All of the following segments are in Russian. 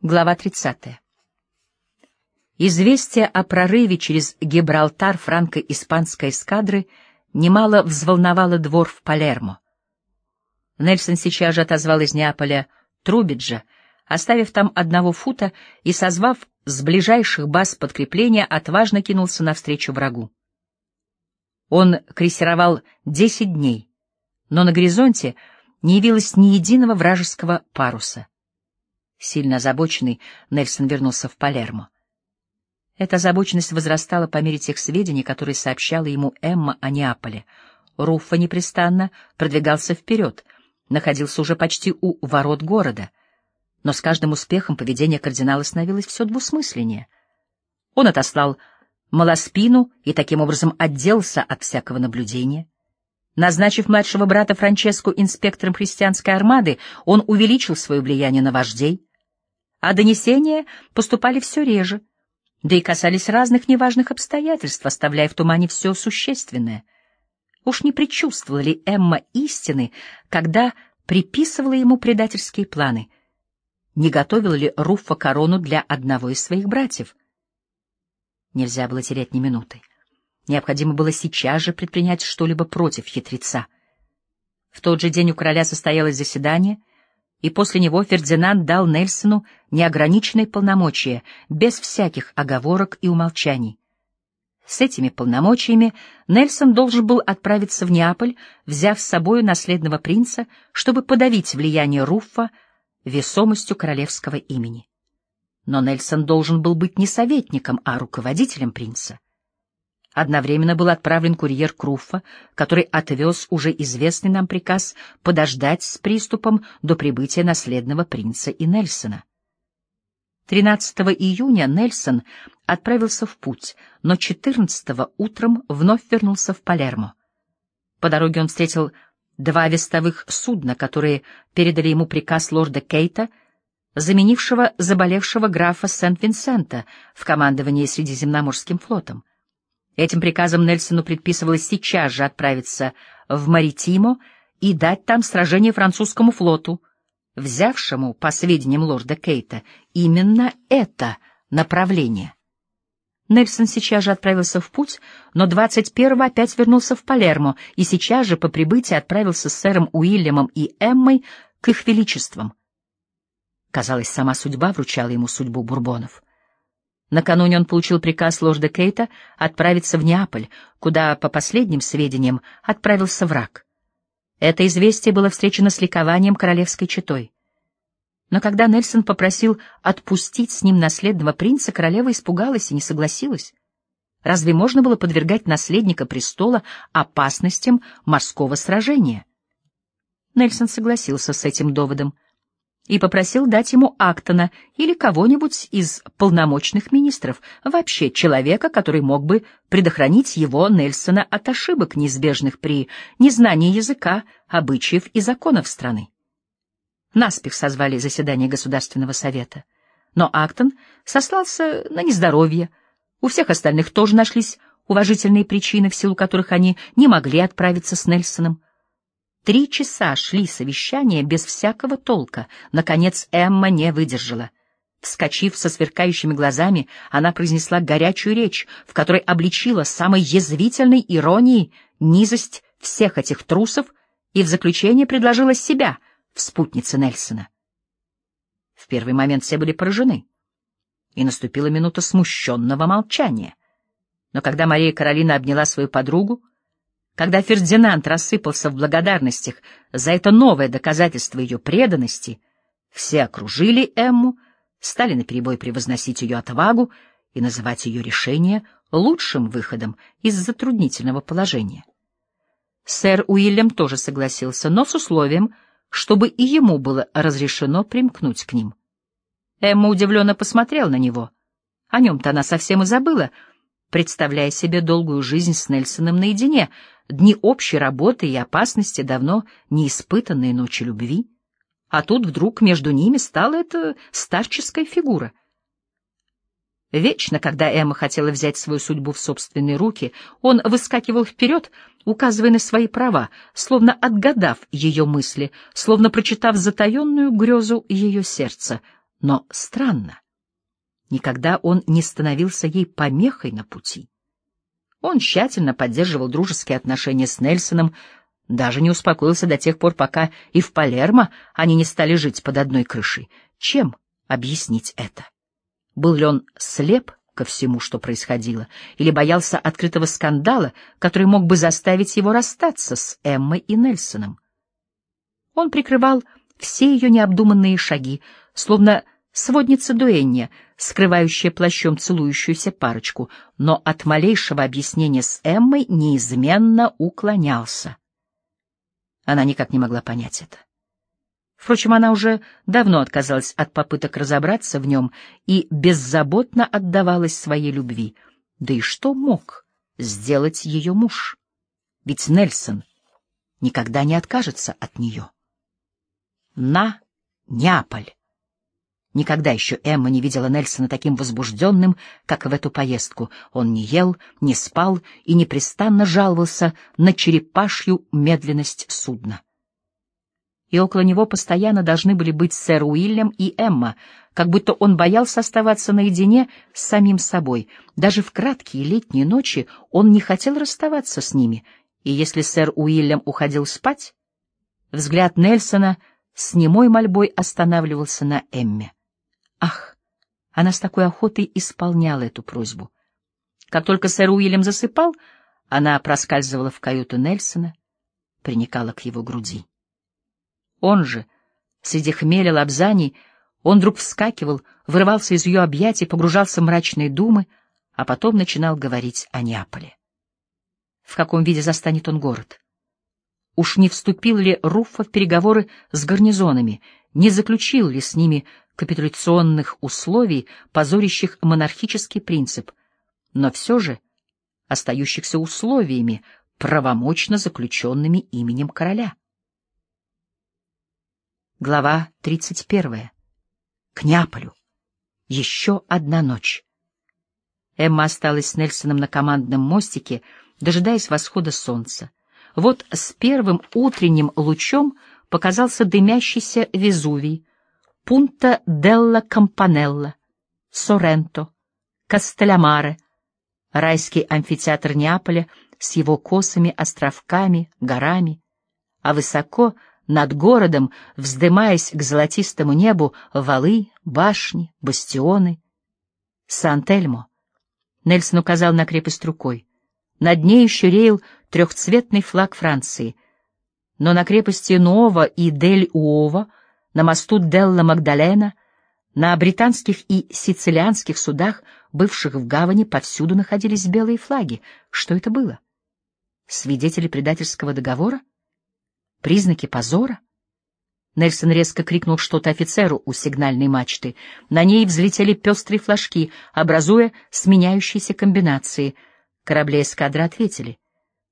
Глава 30. Известие о прорыве через Гибралтар франко-испанской эскадры немало взволновало двор в Палермо. Нельсон сейчас же отозвал из Неаполя Трубиджа, оставив там одного фута и, созвав с ближайших баз подкрепления, отважно кинулся навстречу врагу. Он крейсировал десять дней, но на горизонте не явилось ни единого вражеского паруса. Сильно озабоченный, Нельсон вернулся в Палермо. Эта озабоченность возрастала по мере тех сведений, которые сообщала ему Эмма о Неаполе. Руффа непрестанно продвигался вперед, находился уже почти у ворот города. Но с каждым успехом поведение кардинала становилось все двусмысленнее. Он отослал Малоспину и таким образом отделался от всякого наблюдения. Назначив младшего брата Франческо инспектором христианской армады, он увеличил свое влияние на вождей, а донесения поступали все реже, да и касались разных неважных обстоятельств, оставляя в тумане все существенное. Уж не предчувствовала ли Эмма истины, когда приписывала ему предательские планы? Не готовила ли Руффа корону для одного из своих братьев? Нельзя было терять ни минуты. Необходимо было сейчас же предпринять что-либо против хитреца. В тот же день у короля состоялось заседание — и после него Фердинанд дал Нельсону неограниченные полномочия, без всяких оговорок и умолчаний. С этими полномочиями Нельсон должен был отправиться в Неаполь, взяв с собой наследного принца, чтобы подавить влияние Руффа весомостью королевского имени. Но Нельсон должен был быть не советником, а руководителем принца. Одновременно был отправлен курьер Круффа, который отвез уже известный нам приказ подождать с приступом до прибытия наследного принца и Нельсона. 13 июня Нельсон отправился в путь, но 14 утром вновь вернулся в Палермо. По дороге он встретил два вестовых судна, которые передали ему приказ лорда Кейта, заменившего заболевшего графа Сент-Винсента в командовании Средиземноморским флотом. Этим приказом Нельсону предписывалось сейчас же отправиться в Маритимо и дать там сражение французскому флоту, взявшему, по сведениям лорда Кейта, именно это направление. Нельсон сейчас же отправился в путь, но 21-го опять вернулся в Палермо и сейчас же по прибытии отправился с сэром Уильямом и Эммой к их величествам. Казалось, сама судьба вручала ему судьбу бурбонов. Накануне он получил приказ лорда Кейта отправиться в Неаполь, куда, по последним сведениям, отправился враг. Это известие было встречено с ликованием королевской четой. Но когда Нельсон попросил отпустить с ним наследного принца, королева испугалась и не согласилась. Разве можно было подвергать наследника престола опасностям морского сражения? Нельсон согласился с этим доводом — и попросил дать ему Актона или кого-нибудь из полномочных министров, вообще человека, который мог бы предохранить его, Нельсона, от ошибок, неизбежных при незнании языка, обычаев и законов страны. Наспех созвали заседание Государственного совета, но Актон сослался на нездоровье, у всех остальных тоже нашлись уважительные причины, в силу которых они не могли отправиться с Нельсоном. Три часа шли совещания без всякого толка. Наконец Эмма не выдержала. Вскочив со сверкающими глазами, она произнесла горячую речь, в которой обличила самой язвительной иронией низость всех этих трусов и в заключение предложила себя в спутнице Нельсона. В первый момент все были поражены, и наступила минута смущенного молчания. Но когда Мария Каролина обняла свою подругу, когда Фердинанд рассыпался в благодарностях за это новое доказательство ее преданности, все окружили Эмму, стали наперебой превозносить ее отвагу и называть ее решение лучшим выходом из затруднительного положения. Сэр Уильям тоже согласился, но с условием, чтобы и ему было разрешено примкнуть к ним. Эмма удивленно посмотрела на него. О нем-то она совсем и забыла — представляя себе долгую жизнь с Нельсоном наедине, дни общей работы и опасности, давно неиспытанные ночи любви. А тут вдруг между ними стала эта старческая фигура. Вечно, когда Эмма хотела взять свою судьбу в собственные руки, он выскакивал вперед, указывая на свои права, словно отгадав ее мысли, словно прочитав затаенную грезу ее сердца. Но странно, никогда он не становился ей помехой на пути. Он тщательно поддерживал дружеские отношения с Нельсоном, даже не успокоился до тех пор, пока и в Палермо они не стали жить под одной крышей. Чем объяснить это? Был ли он слеп ко всему, что происходило, или боялся открытого скандала, который мог бы заставить его расстаться с Эммой и Нельсоном? Он прикрывал все ее необдуманные шаги, словно сводница дуэнья, скрывающая плащом целующуюся парочку, но от малейшего объяснения с Эммой неизменно уклонялся. Она никак не могла понять это. Впрочем, она уже давно отказалась от попыток разобраться в нем и беззаботно отдавалась своей любви. Да и что мог сделать ее муж? Ведь Нельсон никогда не откажется от нее. На Неаполь! Никогда еще Эмма не видела Нельсона таким возбужденным, как в эту поездку. Он не ел, не спал и непрестанно жаловался на черепашью медленность судна. И около него постоянно должны были быть сэр Уильям и Эмма, как будто он боялся оставаться наедине с самим собой. Даже в краткие летние ночи он не хотел расставаться с ними, и если сэр Уильям уходил спать, взгляд Нельсона с немой мольбой останавливался на Эмме. Ах, она с такой охотой исполняла эту просьбу. Как только сэр Уильям засыпал, она проскальзывала в каюту Нельсона, приникала к его груди. Он же, среди хмеля лапзаний, он вдруг вскакивал, вырывался из ее объятий, погружался в мрачные думы, а потом начинал говорить о Неаполе. В каком виде застанет он город? Уж не вступил ли Руффа в переговоры с гарнизонами, не заключил ли с ними капитуляционных условий, позорящих монархический принцип, но все же остающихся условиями, правомочно заключенными именем короля. Глава 31. К Неаполю. Еще одна ночь. Эмма осталась с Нельсоном на командном мостике, дожидаясь восхода солнца. Вот с первым утренним лучом показался дымящийся Везувий, Пунта делла Кампанелла, Соренто, Кастелямаре, райский амфитеатр Неаполя с его косами, островками, горами, а высоко над городом, вздымаясь к золотистому небу, валы, башни, бастионы. Сан-Тельмо. Нельсон указал на крепость рукой. Над ней еще реял трехцветный флаг Франции. Но на крепости Нова и Дель-Уова на мосту Делла Магдалена, на британских и сицилианских судах, бывших в гавани, повсюду находились белые флаги. Что это было? Свидетели предательского договора? Признаки позора? Нельсон резко крикнул что-то офицеру у сигнальной мачты. На ней взлетели пестрые флажки, образуя сменяющиеся комбинации. Корабли эскадры ответили.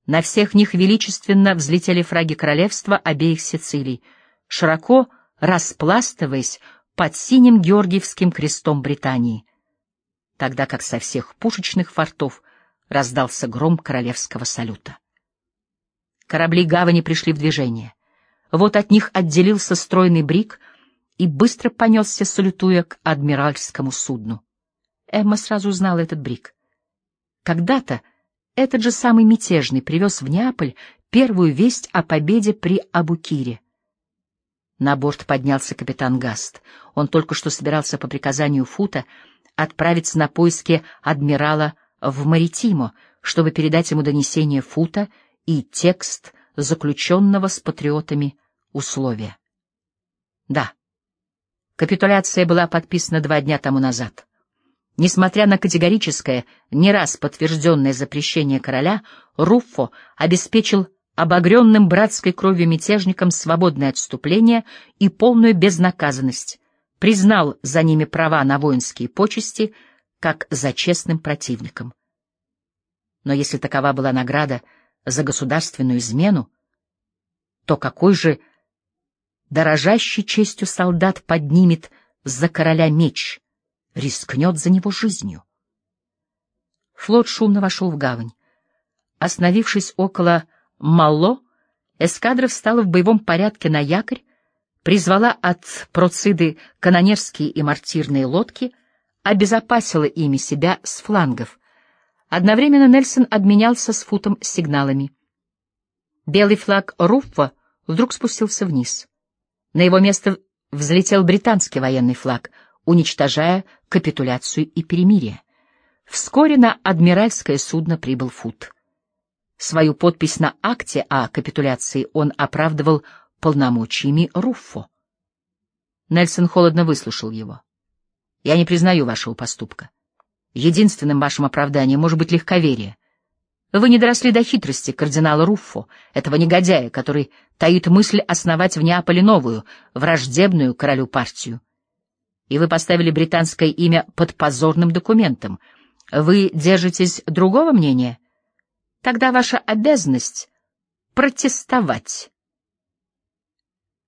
На всех них величественно взлетели фраги королевства обеих Сицилий. Широко распластываясь под синим Георгиевским крестом Британии, тогда как со всех пушечных фортов раздался гром королевского салюта. Корабли гавани пришли в движение. Вот от них отделился стройный брик и быстро понесся, салютуя к адмиральскому судну. Эмма сразу узнала этот брик. Когда-то этот же самый мятежный привез в Неаполь первую весть о победе при Абукире. На борт поднялся капитан Гаст. Он только что собирался по приказанию Фута отправиться на поиски адмирала в Маритимо, чтобы передать ему донесение Фута и текст заключенного с патриотами условия. Да, капитуляция была подписана два дня тому назад. Несмотря на категорическое, не раз подтвержденное запрещение короля, Руффо обеспечил обогренным братской кровью мятежникам свободное отступление и полную безнаказанность, признал за ними права на воинские почести, как за честным противником. Но если такова была награда за государственную измену, то какой же дорожащий честью солдат поднимет за короля меч, рискнет за него жизнью? Флот шумно вошел в гавань. Остановившись около Мало, эскадра встала в боевом порядке на якорь, призвала от Проциды канонерские и мортирные лодки, обезопасила ими себя с флангов. Одновременно Нельсон обменялся с Футом сигналами. Белый флаг Руффа вдруг спустился вниз. На его место взлетел британский военный флаг, уничтожая капитуляцию и перемирие. Вскоре на адмиральское судно прибыл Фут. Свою подпись на акте о капитуляции он оправдывал полномочиями Руффо. Нельсон холодно выслушал его. «Я не признаю вашего поступка. Единственным вашим оправданием может быть легковерие. Вы не доросли до хитрости кардинала Руффо, этого негодяя, который таит мысль основать в Неаполе новую, враждебную королю партию. И вы поставили британское имя под позорным документом. Вы держитесь другого мнения? Тогда ваша обязанность — протестовать.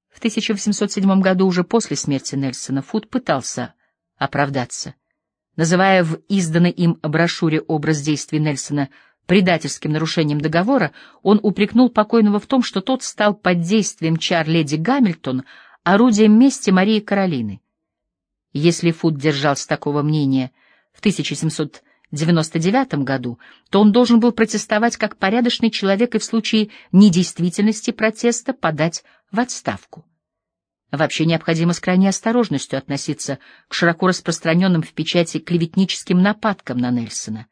В 1807 году, уже после смерти Нельсона, Фуд пытался оправдаться. Называя в изданной им брошюре образ действий Нельсона предательским нарушением договора, он упрекнул покойного в том, что тот стал под действием чар леди Гамильтон орудием мести Марии Каролины. Если Фуд держался такого мнения в 1700 1999 году, то он должен был протестовать как порядочный человек и в случае недействительности протеста подать в отставку. Вообще необходимо с крайней осторожностью относиться к широко распространенным в печати клеветническим нападкам на Нельсона.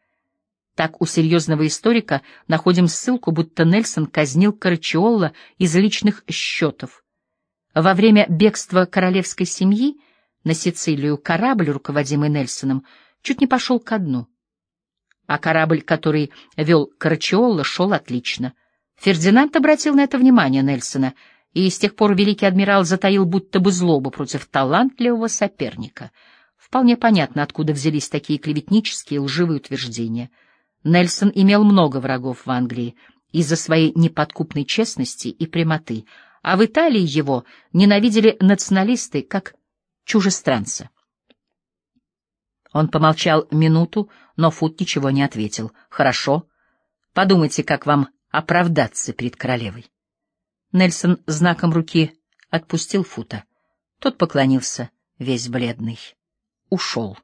Так у серьезного историка находим ссылку, будто Нельсон казнил Карачиолла из личных счетов. Во время бегства королевской семьи на Сицилию корабль, руководимый Нельсоном, чуть не пошел ко дну а корабль, который вел Карачиолла, шел отлично. Фердинанд обратил на это внимание Нельсона, и с тех пор великий адмирал затаил будто бы злобу против талантливого соперника. Вполне понятно, откуда взялись такие клеветнические лживые утверждения. Нельсон имел много врагов в Англии из-за своей неподкупной честности и прямоты, а в Италии его ненавидели националисты как чужестранца. Он помолчал минуту, но Фут ничего не ответил. «Хорошо. Подумайте, как вам оправдаться перед королевой». Нельсон знаком руки отпустил Фута. Тот поклонился, весь бледный. Ушел.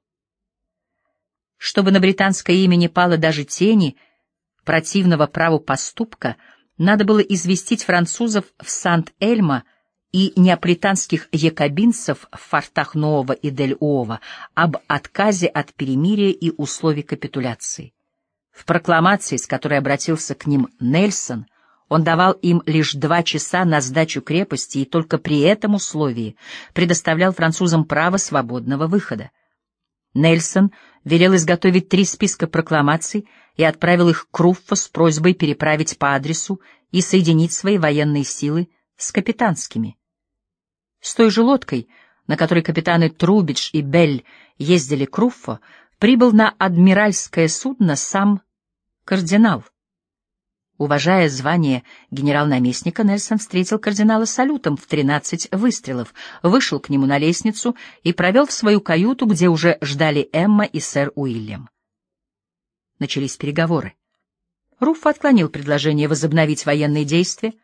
Чтобы на британское имя не пало даже тени противного праву поступка, надо было известить французов в Сант-Эльмо и неаполитанских якобинцев в фортах Нового и Дель-Уова об отказе от перемирия и условий капитуляции. В прокламации, с которой обратился к ним Нельсон, он давал им лишь два часа на сдачу крепости и только при этом условии предоставлял французам право свободного выхода. Нельсон велел изготовить три списка прокламаций и отправил их к Руффо с просьбой переправить по адресу и соединить свои военные силы с капитанскими. С той же лодкой, на которой капитаны Трубидж и Бель ездили к Руффо, прибыл на адмиральское судно сам кардинал. Уважая звание генерал-наместника, Нельсон встретил кардинала салютом в тринадцать выстрелов, вышел к нему на лестницу и провел в свою каюту, где уже ждали Эмма и сэр Уильям. Начались переговоры. Руфф отклонил предложение возобновить военные действия,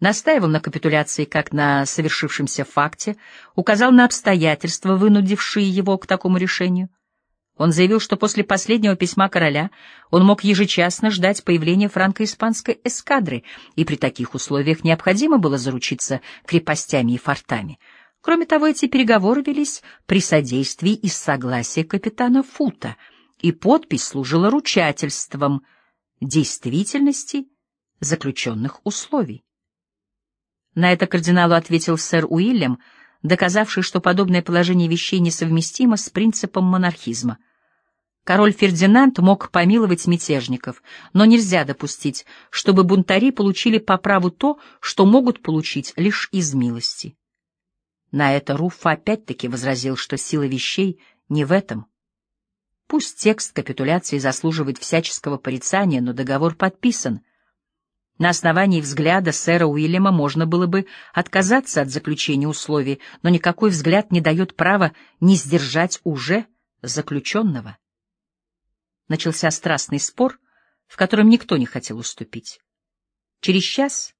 настаивал на капитуляции как на совершившемся факте, указал на обстоятельства, вынудившие его к такому решению. Он заявил, что после последнего письма короля он мог ежечасно ждать появления франко-испанской эскадры, и при таких условиях необходимо было заручиться крепостями и фортами. Кроме того, эти переговоры велись при содействии и согласии капитана Фута, и подпись служила ручательством действительности заключенных условий. На это кардиналу ответил сэр Уильям, доказавший, что подобное положение вещей несовместимо с принципом монархизма. Король Фердинанд мог помиловать мятежников, но нельзя допустить, чтобы бунтари получили по праву то, что могут получить лишь из милости. На это Руффа опять-таки возразил, что сила вещей не в этом. Пусть текст капитуляции заслуживает всяческого порицания, но договор подписан, на основании взгляда сэра Уильяма можно было бы отказаться от заключения условий, но никакой взгляд не дает права не сдержать уже заключенного. Начался страстный спор, в котором никто не хотел уступить. Через час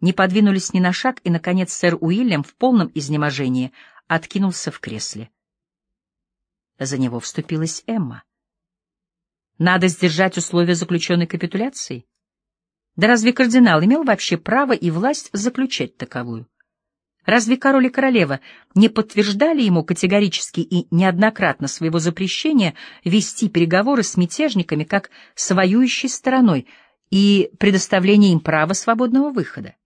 не подвинулись ни на шаг, и, наконец, сэр Уильям в полном изнеможении откинулся в кресле. За него вступилась Эмма. Надо сдержать условия заключенной капитуляции? Да разве кардинал имел вообще право и власть заключать таковую? Разве король и королева не подтверждали ему категорически и неоднократно своего запрещения вести переговоры с мятежниками как с воюющей стороной и предоставления им права свободного выхода?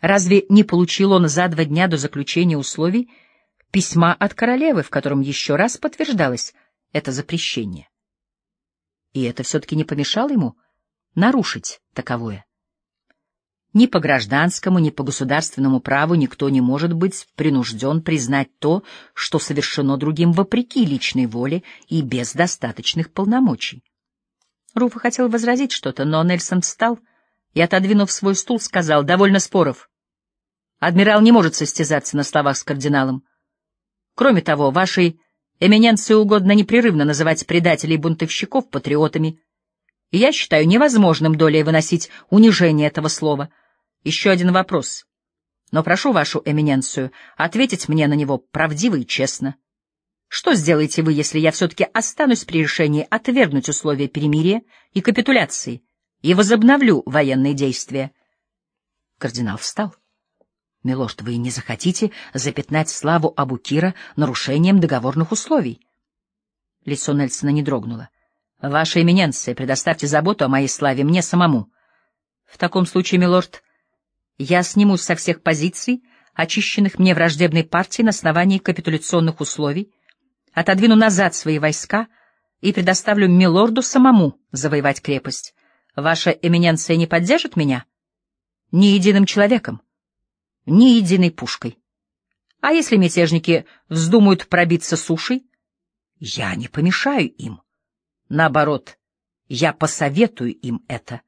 Разве не получил он за два дня до заключения условий письма от королевы, в котором еще раз подтверждалось это запрещение? И это все-таки не помешало ему нарушить таковое. Ни по гражданскому, ни по государственному праву никто не может быть принужден признать то, что совершено другим вопреки личной воле и без достаточных полномочий. Руфа хотел возразить что-то, но Нельсон встал и, отодвинув свой стул, сказал «Довольно споров. Адмирал не может состязаться на словах с кардиналом. Кроме того, вашей эминенции угодно непрерывно называть предателей бунтовщиков патриотами» и я считаю невозможным долей выносить унижение этого слова. Еще один вопрос. Но прошу вашу эминенцию ответить мне на него правдиво и честно. Что сделаете вы, если я все-таки останусь при решении отвергнуть условия перемирия и капитуляции и возобновлю военные действия? Кардинал встал. Милорд, вы не захотите запятнать славу Абукира нарушением договорных условий? Лицо Нельсона не дрогнуло. Ваша эминенция, предоставьте заботу о моей славе мне самому. В таком случае, милорд, я снимусь со всех позиций, очищенных мне враждебной партией на основании капитуляционных условий, отодвину назад свои войска и предоставлю милорду самому завоевать крепость. Ваша эминенция не поддержит меня? Ни единым человеком, ни единой пушкой. А если мятежники вздумают пробиться сушей, я не помешаю им. Наоборот, я посоветую им это.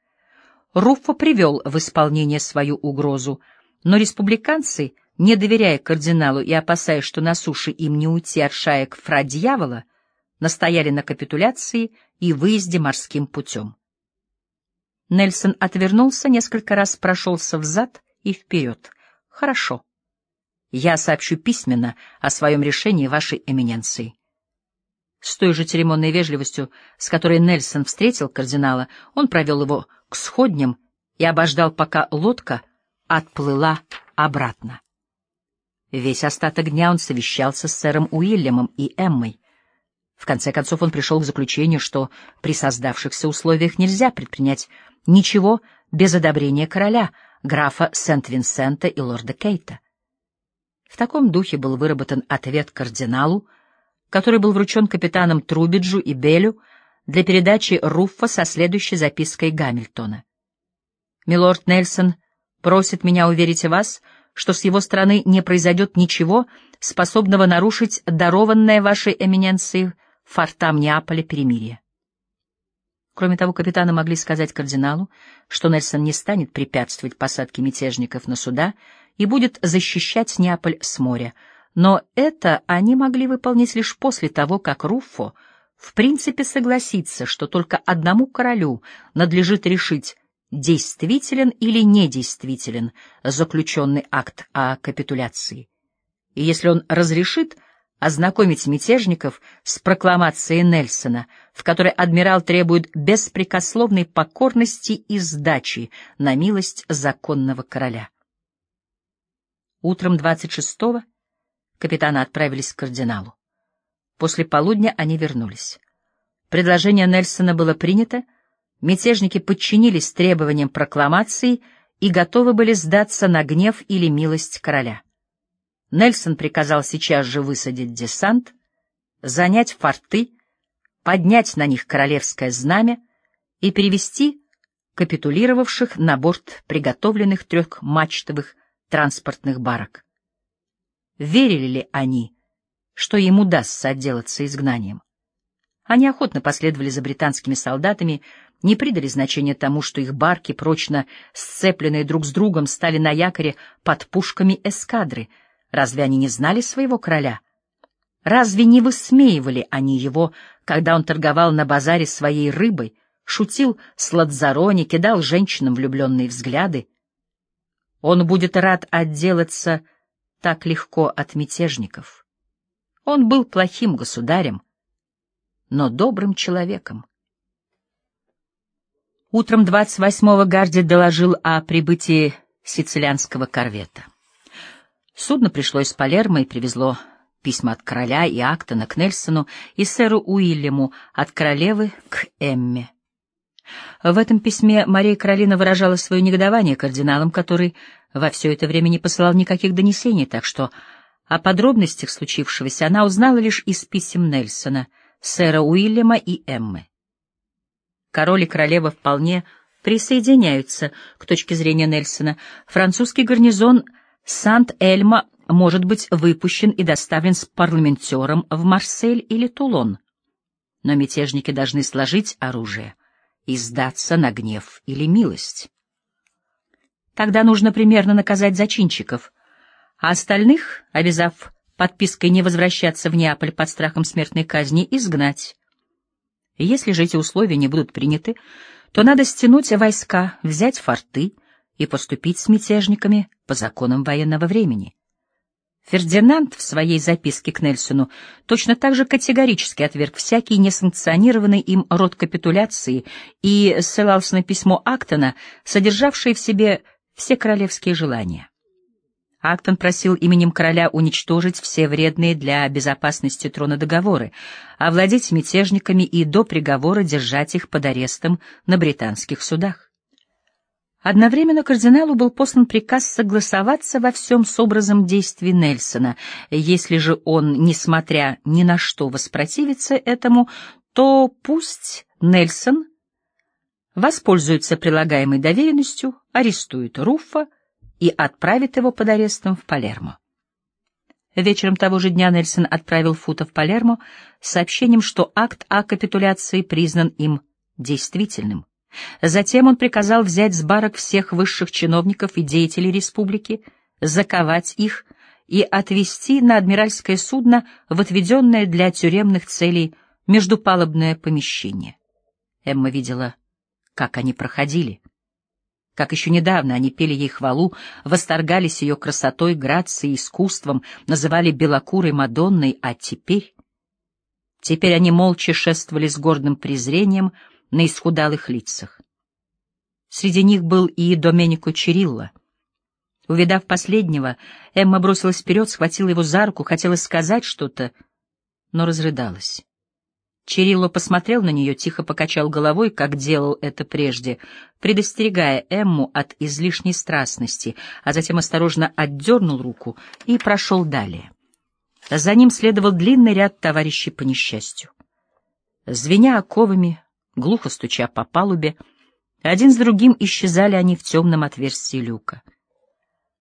Руффо привел в исполнение свою угрозу, но республиканцы, не доверяя кардиналу и опасаясь, что на суше им не уйти от шаек фра-дьявола, настояли на капитуляции и выезде морским путем. Нельсон отвернулся, несколько раз прошелся взад и вперед. «Хорошо. Я сообщу письменно о своем решении вашей эминенции. С той же церемонной вежливостью, с которой Нельсон встретил кардинала, он провел его к сходням и обождал, пока лодка отплыла обратно. Весь остаток дня он совещался с сэром Уильямом и Эммой. В конце концов он пришел к заключению, что при создавшихся условиях нельзя предпринять ничего без одобрения короля, графа Сент-Винсента и лорда Кейта. В таком духе был выработан ответ кардиналу, который был вручен капитанам Трубиджу и Белю для передачи Руффа со следующей запиской Гамильтона. «Милорд Нельсон просит меня уверить вас, что с его стороны не произойдет ничего, способного нарушить дарованное вашей эминенции фортам Неаполя перемирие. Кроме того, капитаны могли сказать кардиналу, что Нельсон не станет препятствовать посадке мятежников на суда и будет защищать Неаполь с моря — но это они могли выполнить лишь после того, как Руффо в принципе согласится, что только одному королю надлежит решить, действителен или недействителен заключенный акт о капитуляции. И если он разрешит ознакомить мятежников с прокламацией Нельсона, в которой адмирал требует беспрекословной покорности и сдачи на милость законного короля. Утром 26-го Капитаны отправились к кардиналу. После полудня они вернулись. Предложение Нельсона было принято, мятежники подчинились требованиям прокламации и готовы были сдаться на гнев или милость короля. Нельсон приказал сейчас же высадить десант, занять форты, поднять на них королевское знамя и перевести капитулировавших на борт приготовленных трехмачтовых транспортных барок верили ли они, что им удастся отделаться изгнанием. Они охотно последовали за британскими солдатами, не придали значения тому, что их барки, прочно сцепленные друг с другом, стали на якоре под пушками эскадры. Разве они не знали своего короля? Разве не высмеивали они его, когда он торговал на базаре своей рыбой, шутил с Ладзарони, кидал женщинам влюбленные взгляды? Он будет рад отделаться так легко от мятежников. Он был плохим государем, но добрым человеком. Утром 28-го Гарди доложил о прибытии сицилианского корвета. Судно пришло из Палермо и привезло письма от короля и Актона к Нельсону и сэру Уильяму, от королевы к Эмме. В этом письме Мария Каролина выражала свое негодование кардиналам, который во все это время не посылал никаких донесений, так что о подробностях случившегося она узнала лишь из писем Нельсона, сэра Уильяма и Эммы. Король и королева вполне присоединяются к точке зрения Нельсона. Французский гарнизон Сант-Эльма может быть выпущен и доставлен с парламентером в Марсель или Тулон. Но мятежники должны сложить оружие и сдаться на гнев или милость. Тогда нужно примерно наказать зачинщиков, а остальных, обязав подпиской не возвращаться в Неаполь под страхом смертной казни, изгнать. Если же эти условия не будут приняты, то надо стянуть войска, взять форты и поступить с мятежниками по законам военного времени. Фердинанд в своей записке к Нельсону точно так же категорически отверг всякий несанкционированный им род капитуляции и ссылался на письмо Актона, содержавшее в себе все королевские желания. Актон просил именем короля уничтожить все вредные для безопасности трона договоры, овладеть мятежниками и до приговора держать их под арестом на британских судах. Одновременно кардиналу был послан приказ согласоваться во всем с образом действий Нельсона. Если же он, несмотря ни на что, воспротивится этому, то пусть Нельсон воспользуется прилагаемой доверенностью, арестует Руффа и отправит его под арестом в Палермо. Вечером того же дня Нельсон отправил Фута в Палермо с сообщением, что акт о капитуляции признан им действительным. Затем он приказал взять с барок всех высших чиновников и деятелей республики, заковать их и отвезти на адмиральское судно в отведенное для тюремных целей междупалубное помещение. Эмма видела, как они проходили. Как еще недавно они пели ей хвалу, восторгались ее красотой, грацией, искусством, называли белокурой Мадонной, а теперь... Теперь они молча шествовали с гордым презрением — на исхудалых лицах. Среди них был и Доменико Черилло. Увидав последнего, Эмма бросилась вперед, схватила его за руку, хотела сказать что-то, но разрыдалась. Черилло посмотрел на нее, тихо покачал головой, как делал это прежде, предостерегая Эмму от излишней страстности, а затем осторожно отдернул руку и прошел далее. За ним следовал длинный ряд товарищей по несчастью. Звеня оковами, глухо стуча по палубе, один с другим исчезали они в темном отверстии люка.